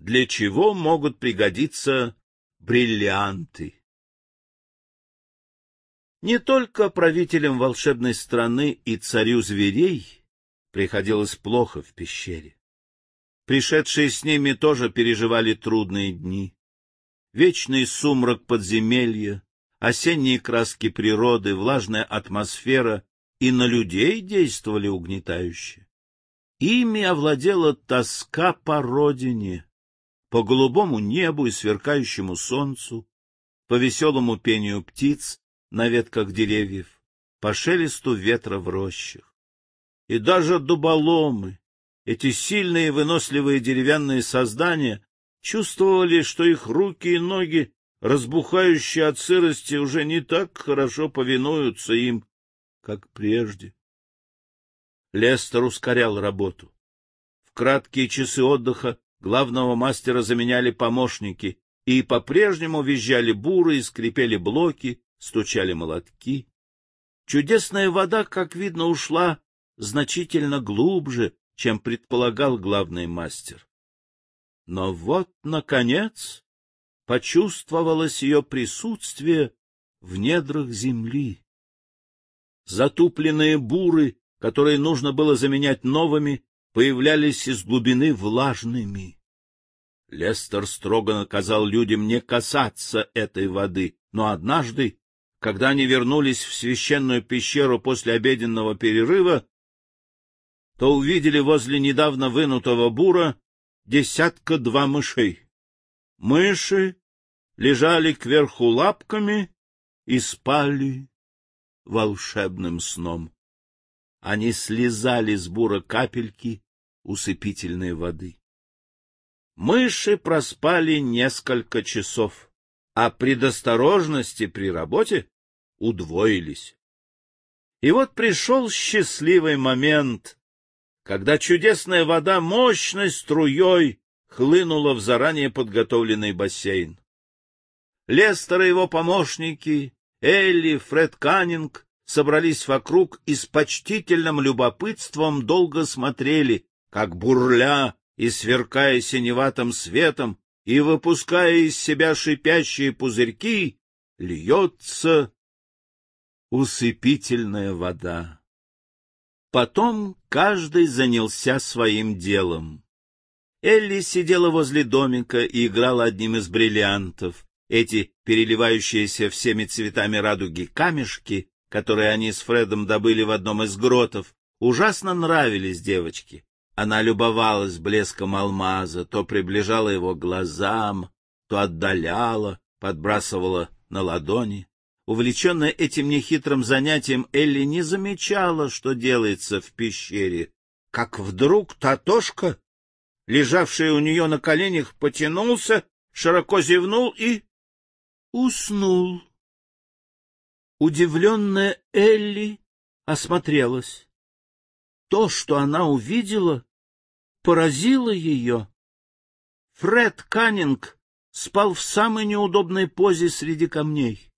для чего могут пригодиться бриллианты. Не только правителям волшебной страны и царю зверей приходилось плохо в пещере. Пришедшие с ними тоже переживали трудные дни. Вечный сумрак подземелья, осенние краски природы, влажная атмосфера и на людей действовали угнетающе. Ими овладела тоска по родине, по голубому небу и сверкающему солнцу, по веселому пению птиц на ветках деревьев, по шелесту ветра в рощах. И даже дуболомы, эти сильные выносливые деревянные создания, чувствовали, что их руки и ноги, разбухающие от сырости, уже не так хорошо повинуются им, как прежде. Лестер ускорял работу. В краткие часы отдыха главного мастера заменяли помощники, и по-прежнему визжали буры и скрипели блоки, стучали молотки. Чудесная вода, как видно, ушла значительно глубже, чем предполагал главный мастер. Но вот, наконец, почувствовалось ее присутствие в недрах земли. Затупленные буры, которые нужно было заменять новыми, появлялись из глубины влажными. Лестер строго наказал людям не касаться этой воды, но однажды, когда они вернулись в священную пещеру после обеденного перерыва, то увидели возле недавно вынутого бура десятка-два мышей. Мыши лежали кверху лапками и спали волшебным сном. Они слезали с бура капельки усыпительной воды. Мыши проспали несколько часов, а предосторожности при работе удвоились. И вот пришел счастливый момент, когда чудесная вода мощной струей хлынула в заранее подготовленный бассейн. Лестер и его помощники, Элли, Фред Каннинг, собрались вокруг и с почтительным любопытством долго смотрели, как бурля и сверкая синеватым светом и выпуская из себя шипящие пузырьки, льется усыпительная вода. Потом каждый занялся своим делом. Элли сидела возле домика и играла одним из бриллиантов. Эти переливающиеся всеми цветами радуги камешки которые они с Фредом добыли в одном из гротов, ужасно нравились девочке. Она любовалась блеском алмаза, то приближала его к глазам, то отдаляла, подбрасывала на ладони. Увлеченная этим нехитрым занятием, Элли не замечала, что делается в пещере, как вдруг Татошка, лежавший у нее на коленях, потянулся, широко зевнул и уснул. Удивленная Элли осмотрелась. То, что она увидела, поразило ее. Фред Каннинг спал в самой неудобной позе среди камней.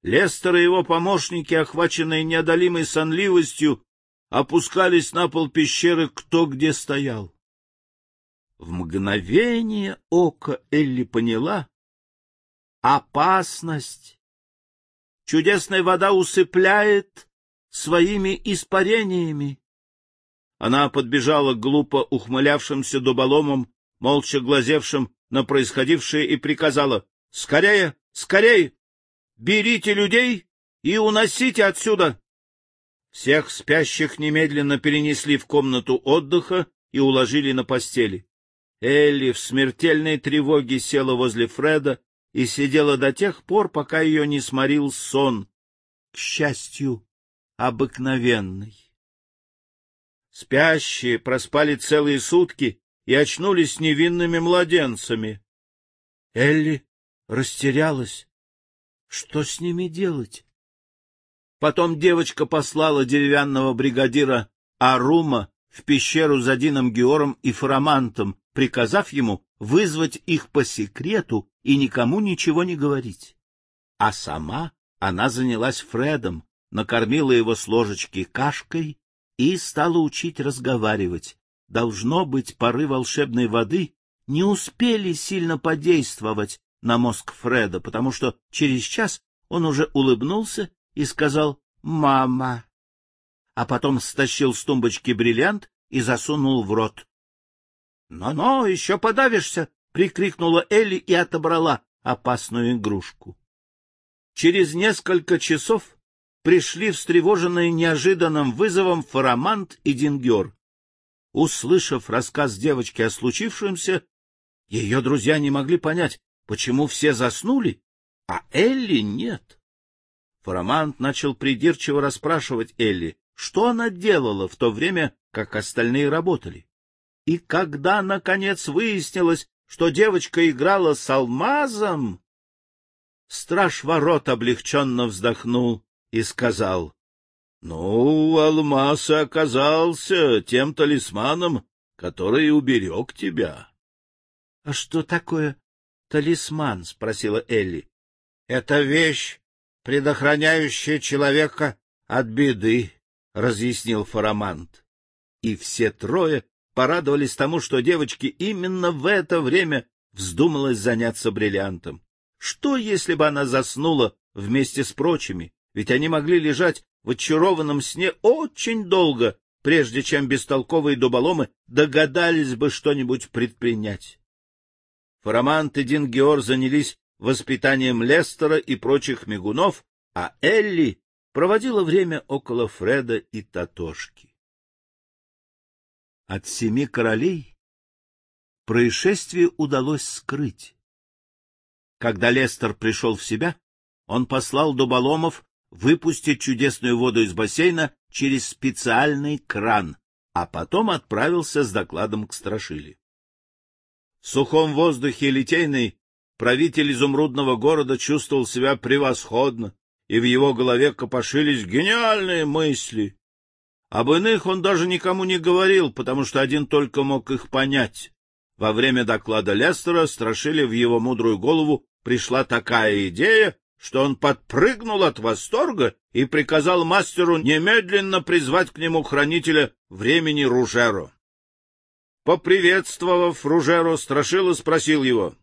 Лестер и его помощники, охваченные неодолимой сонливостью, опускались на пол пещеры кто где стоял. В мгновение ока Элли поняла — опасность Чудесная вода усыпляет своими испарениями. Она подбежала к глупо ухмылявшимся дуболомам, молча глазевшим на происходившее, и приказала — Скорее, скорее! Берите людей и уносите отсюда! Всех спящих немедленно перенесли в комнату отдыха и уложили на постели. Элли в смертельной тревоге села возле Фреда и сидела до тех пор, пока ее не сморил сон, к счастью, обыкновенный. Спящие проспали целые сутки и очнулись невинными младенцами. Элли растерялась. Что с ними делать? Потом девочка послала деревянного бригадира Арума в пещеру за Дином Геором и Фарамантом, приказав ему вызвать их по секрету и никому ничего не говорить. А сама она занялась Фредом, накормила его с ложечки кашкой и стала учить разговаривать. Должно быть, пары волшебной воды не успели сильно подействовать на мозг Фреда, потому что через час он уже улыбнулся и сказал «Мама», а потом стащил с тумбочки бриллиант и засунул в рот. «Но-но, еще подавишься!» — прикрикнула Элли и отобрала опасную игрушку. Через несколько часов пришли встревоженные неожиданным вызовом Фарамант и Дингер. Услышав рассказ девочки о случившемся, ее друзья не могли понять, почему все заснули, а Элли нет. Фарамант начал придирчиво расспрашивать Элли, что она делала в то время, как остальные работали. И когда, наконец, выяснилось, что девочка играла с алмазом, страж ворот облегченно вздохнул и сказал, — Ну, алмаз оказался тем талисманом, который уберег тебя. — А что такое талисман? — спросила Элли. — Это вещь, предохраняющая человека от беды, — разъяснил Фарамант. И все трое порадовались тому, что девочке именно в это время вздумалось заняться бриллиантом. Что, если бы она заснула вместе с прочими? Ведь они могли лежать в очарованном сне очень долго, прежде чем бестолковые дуболомы догадались бы что-нибудь предпринять. Фарамант и Дингеор занялись воспитанием Лестера и прочих мигунов, а Элли проводила время около Фреда и Татошки. От семи королей происшествие удалось скрыть. Когда Лестер пришел в себя, он послал дуболомов выпустить чудесную воду из бассейна через специальный кран, а потом отправился с докладом к Страшиле. В сухом воздухе Литейной правитель изумрудного города чувствовал себя превосходно, и в его голове копошились гениальные мысли. Об иных он даже никому не говорил, потому что один только мог их понять. Во время доклада Лестера Страшили в его мудрую голову пришла такая идея, что он подпрыгнул от восторга и приказал мастеру немедленно призвать к нему хранителя времени Ружеро. Поприветствовав Ружеро, Страшила спросил его.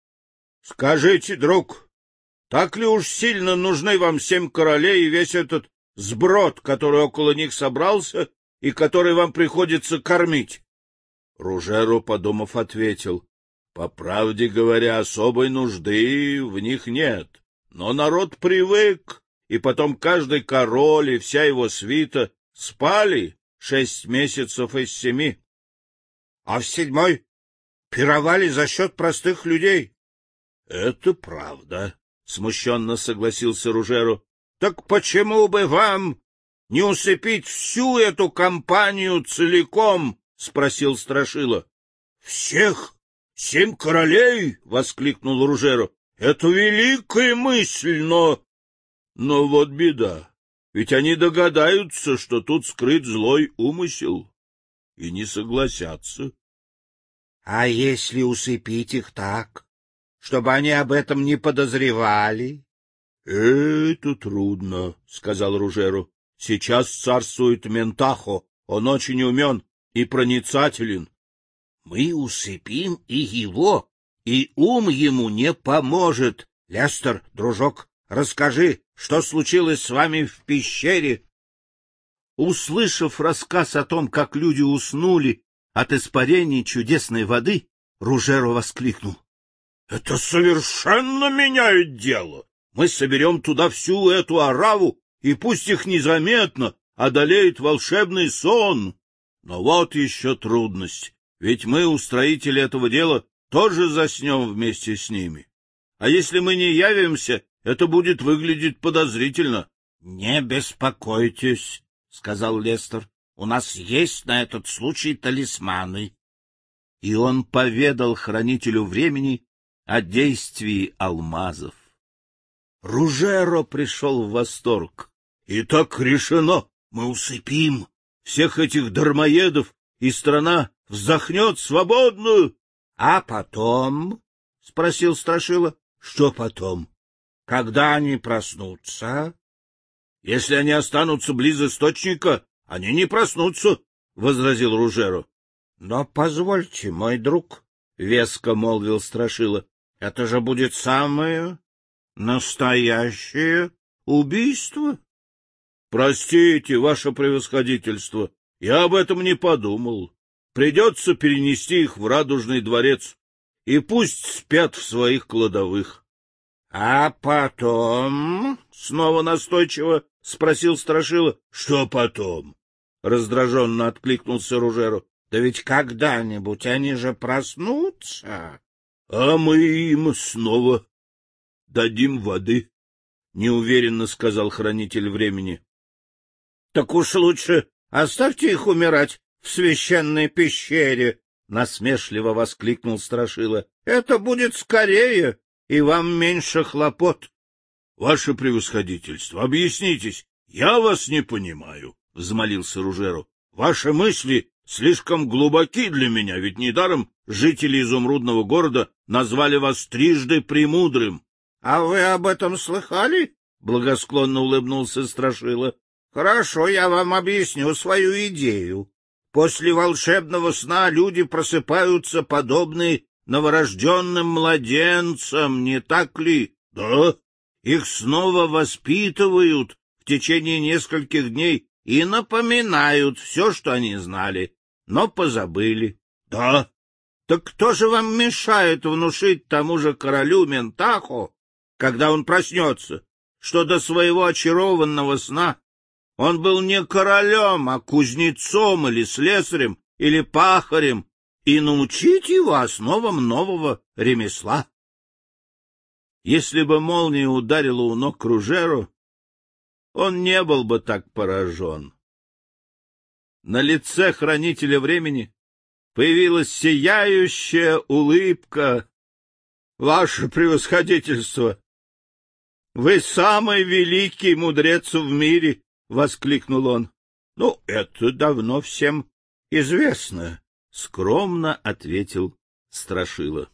— Скажите, друг, так ли уж сильно нужны вам семь королей и весь этот сброд, который около них собрался и который вам приходится кормить? Ружеро, подумав, ответил. — По правде говоря, особой нужды в них нет. Но народ привык, и потом каждый король и вся его свита спали шесть месяцев из семи а в седьмой пировали за счет простых людей. — Это правда, — смущенно согласился Ружеру. — Так почему бы вам не усыпить всю эту компанию целиком? — спросил Страшила. — Всех? Семь королей? — воскликнул Ружеру. — Это великая мысль, но... Но вот беда. Ведь они догадаются, что тут скрыт злой умысел и не согласятся. — А если усыпить их так, чтобы они об этом не подозревали? — Это трудно, — сказал Ружеру. — Сейчас царствует Ментахо, он очень умен и проницателен. — Мы усыпим и его, и ум ему не поможет. Лестер, дружок, расскажи, что случилось с вами в пещере Услышав рассказ о том, как люди уснули от испарений чудесной воды, Ружеро воскликнул. — Это совершенно меняет дело. Мы соберем туда всю эту ораву, и пусть их незаметно одолеет волшебный сон. Но вот еще трудность, ведь мы, устроители этого дела, тоже заснем вместе с ними. А если мы не явимся, это будет выглядеть подозрительно. — Не беспокойтесь, — сказал Лестер. — У нас есть на этот случай талисманы. И он поведал хранителю времени о действии алмазов. Ружеро пришел в восторг. — И так решено! Мы усыпим всех этих дармоедов, и страна вздохнет свободную. — А потом? — спросил Страшила. — Что потом? Когда они проснутся? Если они останутся близ источника, они не проснутся, — возразил Ружеро. — Но позвольте, мой друг, — веско молвил Страшила. — Это же будет самое настоящее убийство. — Простите, ваше превосходительство, я об этом не подумал. Придется перенести их в Радужный дворец, и пусть спят в своих кладовых. — А потом? — снова настойчиво спросил Страшила. — Что потом? — раздраженно откликнулся Ружеру. — Да ведь когда-нибудь они же проснутся. — А мы им снова дадим воды, — неуверенно сказал хранитель времени. — Так уж лучше оставьте их умирать в священной пещере, — насмешливо воскликнул Страшила. — Это будет скорее, и вам меньше хлопот. — Ваше превосходительство, объяснитесь, я вас не понимаю, — взмолился Ружеру. — Ваши мысли слишком глубоки для меня, ведь недаром жители изумрудного города назвали вас трижды премудрым. — А вы об этом слыхали? — благосклонно улыбнулся Страшила. — Хорошо, я вам объясню свою идею. После волшебного сна люди просыпаются подобные новорожденным младенцам, не так ли? Да. Их снова воспитывают в течение нескольких дней и напоминают все, что они знали, но позабыли. Да. Так кто же вам мешает внушить тому же королю Ментахо, когда он проснется, что до своего очарованного сна он был не королем, а кузнецом или слесарем или пахарем, и научить его основам нового ремесла. Если бы молния ударила у ног Кружеру, он не был бы так поражен. На лице хранителя времени появилась сияющая улыбка. — Ваше превосходительство! Вы самый великий мудрец в мире! — воскликнул он. — Ну, это давно всем известно, — скромно ответил Страшила.